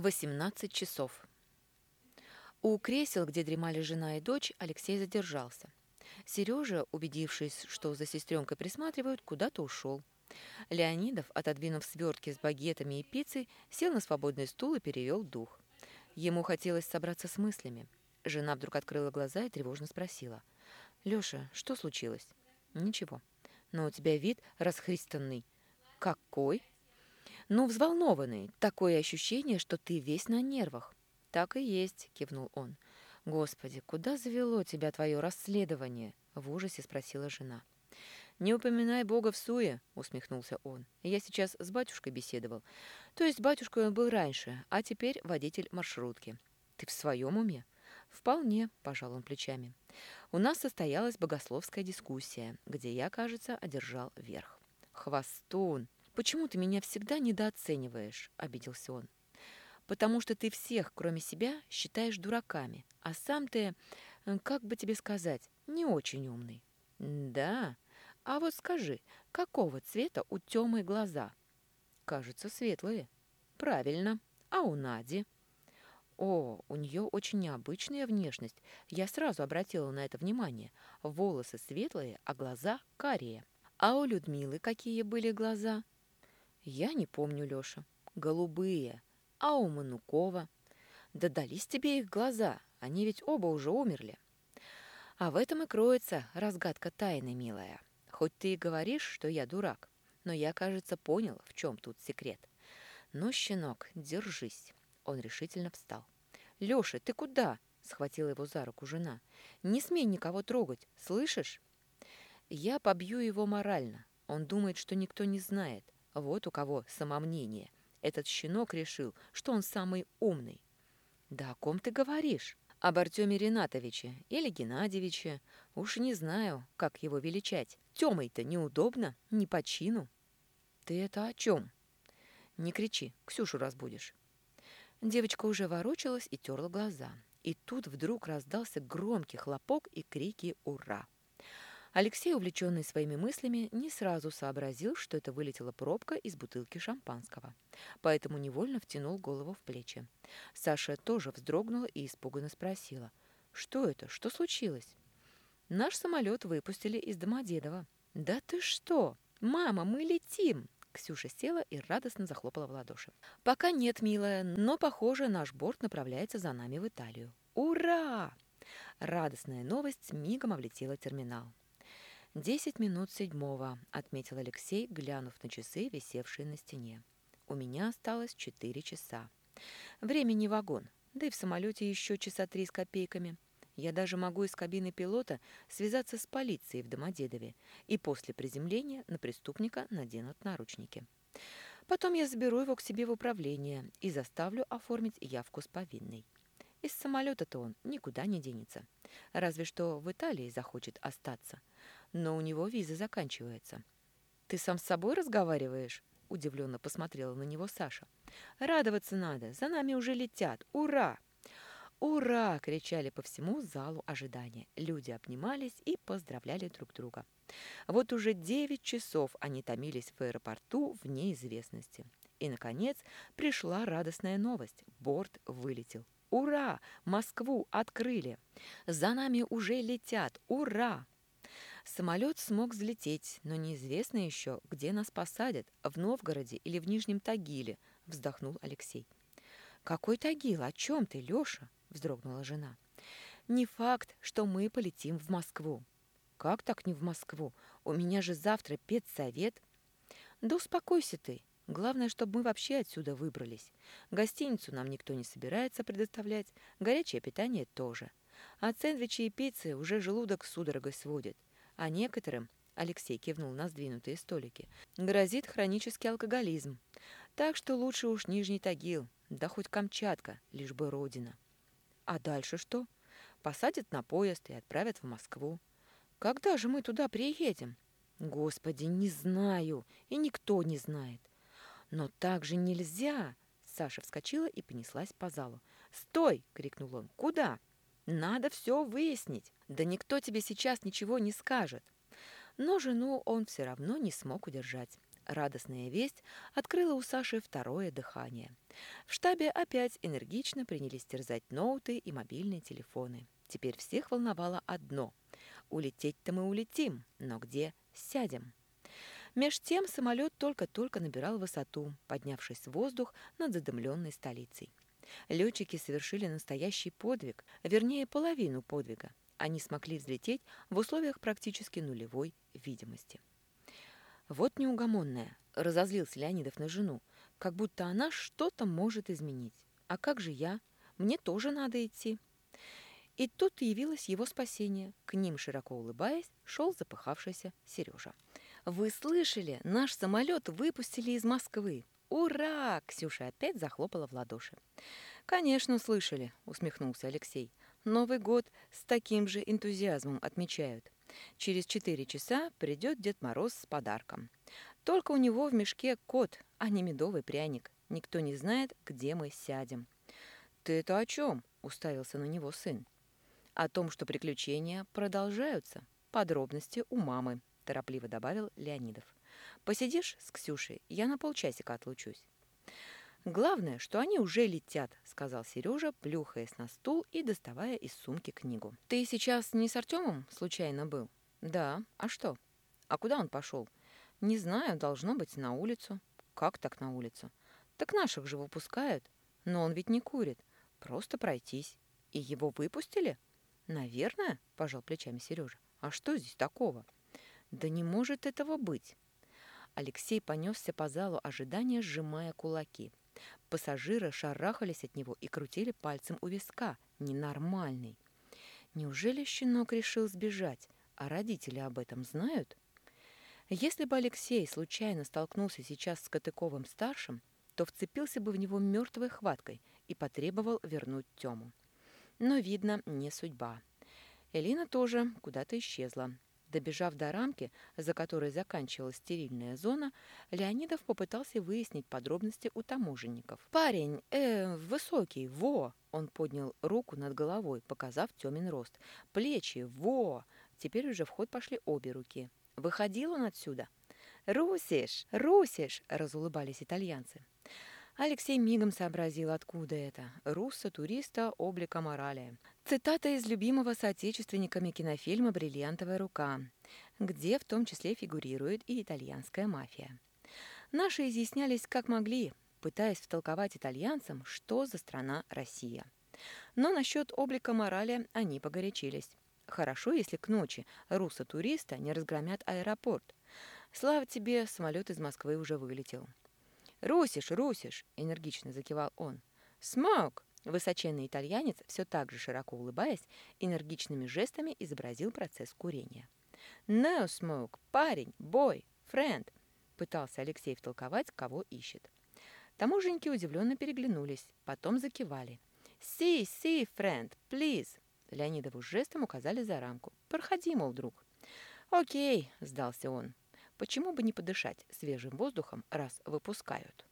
18 часов. У кресел, где дремали жена и дочь, Алексей задержался. Сережа, убедившись, что за сестренкой присматривают, куда-то ушел. Леонидов, отодвинув свертки с багетами и пиццей, сел на свободный стул и перевел дух. Ему хотелось собраться с мыслями. Жена вдруг открыла глаза и тревожно спросила. «Лёша, что случилось?» «Ничего. Но у тебя вид расхристанный». «Какой?» «Ну, взволнованный. Такое ощущение, что ты весь на нервах». «Так и есть», — кивнул он. «Господи, куда завело тебя твое расследование?» — в ужасе спросила жена. «Не упоминай Бога в суе», — усмехнулся он. «Я сейчас с батюшкой беседовал. То есть батюшкой он был раньше, а теперь водитель маршрутки. Ты в своем уме?» «Вполне», — пожал он плечами. «У нас состоялась богословская дискуссия, где я, кажется, одержал верх». «Хвостун!» «Почему ты меня всегда недооцениваешь?» – обиделся он. «Потому что ты всех, кроме себя, считаешь дураками, а сам ты, как бы тебе сказать, не очень умный». «Да? А вот скажи, какого цвета у Тёмы глаза?» «Кажется, светлые». «Правильно. А у Нади?» О, у нее очень необычная внешность. Я сразу обратила на это внимание. Волосы светлые, а глаза карие. А у Людмилы какие были глаза? Я не помню, Лёша. Голубые. А у Манукова? Да дались тебе их глаза. Они ведь оба уже умерли. А в этом и кроется разгадка тайны, милая. Хоть ты и говоришь, что я дурак, но я, кажется, понял, в чем тут секрет. Ну, щенок, держись. Он решительно встал. Лёша, ты куда? Схватила его за руку жена. Не смей никого трогать, слышишь? Я побью его морально. Он думает, что никто не знает. Вот у кого самомнение. Этот щенок решил, что он самый умный. Да о ком ты говоришь? Об Артеме Ринатовиче или Геннадьевиче. Уж не знаю, как его величать. Тёмой-то неудобно, не по чину. Ты это о чем? Не кричи, Ксюшу разбудишь. Девочка уже ворочалась и терла глаза. И тут вдруг раздался громкий хлопок и крики «Ура!». Алексей, увлеченный своими мыслями, не сразу сообразил, что это вылетела пробка из бутылки шампанского. Поэтому невольно втянул голову в плечи. Саша тоже вздрогнула и испуганно спросила. «Что это? Что случилось?» «Наш самолет выпустили из Домодедова». «Да ты что? Мама, мы летим!» Ксюша села и радостно захлопала в ладоши. «Пока нет, милая, но, похоже, наш борт направляется за нами в Италию». «Ура!» Радостная новость мигом облетела терминал. «Десять минут седьмого», — отметил Алексей, глянув на часы, висевшие на стене. «У меня осталось четыре часа. Времени вагон, да и в самолете еще часа три с копейками. Я даже могу из кабины пилота связаться с полицией в Домодедове, и после приземления на преступника наденут наручники. Потом я заберу его к себе в управление и заставлю оформить явку с повинной. Из самолета-то он никуда не денется. Разве что в Италии захочет остаться но у него виза заканчивается. «Ты сам с собой разговариваешь?» – удивленно посмотрела на него Саша. «Радоваться надо, за нами уже летят! Ура!» «Ура!» – кричали по всему залу ожидания. Люди обнимались и поздравляли друг друга. Вот уже девять часов они томились в аэропорту в неизвестности. И, наконец, пришла радостная новость. Борт вылетел. «Ура! Москву открыли! За нами уже летят! Ура!» Самолет смог взлететь, но неизвестно еще, где нас посадят, в Новгороде или в Нижнем Тагиле, вздохнул Алексей. Какой Тагил? О чем ты, Леша? вздрогнула жена. Не факт, что мы полетим в Москву. Как так не в Москву? У меня же завтра педсовет. Да успокойся ты. Главное, чтобы мы вообще отсюда выбрались. Гостиницу нам никто не собирается предоставлять, горячее питание тоже. А сэндвичи и пиццы уже желудок судорогой сводит а некоторым, Алексей кивнул на сдвинутые столики, грозит хронический алкоголизм. Так что лучше уж Нижний Тагил, да хоть Камчатка, лишь бы родина. А дальше что? Посадят на поезд и отправят в Москву. Когда же мы туда приедем? Господи, не знаю, и никто не знает. Но так же нельзя. Саша вскочила и понеслась по залу. «Стой!» — крикнул он. «Куда?» Надо все выяснить. Да никто тебе сейчас ничего не скажет. Но жену он все равно не смог удержать. Радостная весть открыла у Саши второе дыхание. В штабе опять энергично принялись терзать ноуты и мобильные телефоны. Теперь всех волновало одно – улететь-то мы улетим, но где сядем? Меж тем самолет только-только набирал высоту, поднявшись в воздух над задымленной столицей. Летчики совершили настоящий подвиг, вернее, половину подвига. Они смогли взлететь в условиях практически нулевой видимости. Вот неугомонная, разозлился Леонидов на жену, как будто она что-то может изменить. А как же я? Мне тоже надо идти. И тут явилось его спасение. К ним, широко улыбаясь, шел запыхавшийся Сережа. «Вы слышали? Наш самолет выпустили из Москвы!» «Ура!» – Ксюша опять захлопала в ладоши. «Конечно, слышали», – усмехнулся Алексей. «Новый год с таким же энтузиазмом отмечают. Через четыре часа придет Дед Мороз с подарком. Только у него в мешке кот, а не медовый пряник. Никто не знает, где мы сядем». «Ты это о чем?» – уставился на него сын. «О том, что приключения продолжаются. Подробности у мамы», торопливо добавил Леонидов. «Посидишь с Ксюшей, я на полчасика отлучусь». «Главное, что они уже летят», — сказал Сережа, плюхаясь на стул и доставая из сумки книгу. «Ты сейчас не с Артемом случайно был?» «Да. А что? А куда он пошел?» «Не знаю, должно быть, на улицу». «Как так на улицу?» «Так наших же выпускают. Но он ведь не курит. Просто пройтись. И его выпустили?» «Наверное», — пожал плечами Сережа. «А что здесь такого?» Да не может этого быть. Алексей понесся по залу ожидания, сжимая кулаки. Пассажиры шарахались от него и крутили пальцем у виска. Ненормальный. Неужели щенок решил сбежать, а родители об этом знают? Если бы Алексей случайно столкнулся сейчас с Катыковым-старшим, то вцепился бы в него мертвой хваткой и потребовал вернуть Тему. Но, видно, не судьба. Элина тоже куда-то исчезла. Добежав до рамки, за которой заканчивалась стерильная зона, Леонидов попытался выяснить подробности у таможенников. «Парень, э, высокий, во!» Он поднял руку над головой, показав Тёмин рост. «Плечи, во!» Теперь уже в ход пошли обе руки. «Выходил он отсюда?» «Русиш! Русиш!» – разулыбались итальянцы. Алексей мигом сообразил, откуда это. Руссо-туриста облика морали. Цитата из любимого соотечественниками кинофильма «Бриллиантовая рука», где в том числе фигурирует и итальянская мафия. Наши изъяснялись как могли, пытаясь втолковать итальянцам, что за страна Россия. Но насчет облика морали они погорячились. Хорошо, если к ночи руссо-туриста не разгромят аэропорт. Слава тебе, самолет из Москвы уже вылетел. «Русиш, Русиш!» — энергично закивал он. «Смок!» Высоченный итальянец, все так же широко улыбаясь, энергичными жестами изобразил процесс курения. «No smoke! Парень! Бой! Френд!» пытался Алексей втолковать, кого ищет. Таможенники удивленно переглянулись, потом закивали. «Си, си, френд, плиз!» Леонидову жестом указали за рамку. «Проходи, мол, друг». «Окей», — сдался он. Почему бы не подышать свежим воздухом, раз выпускают?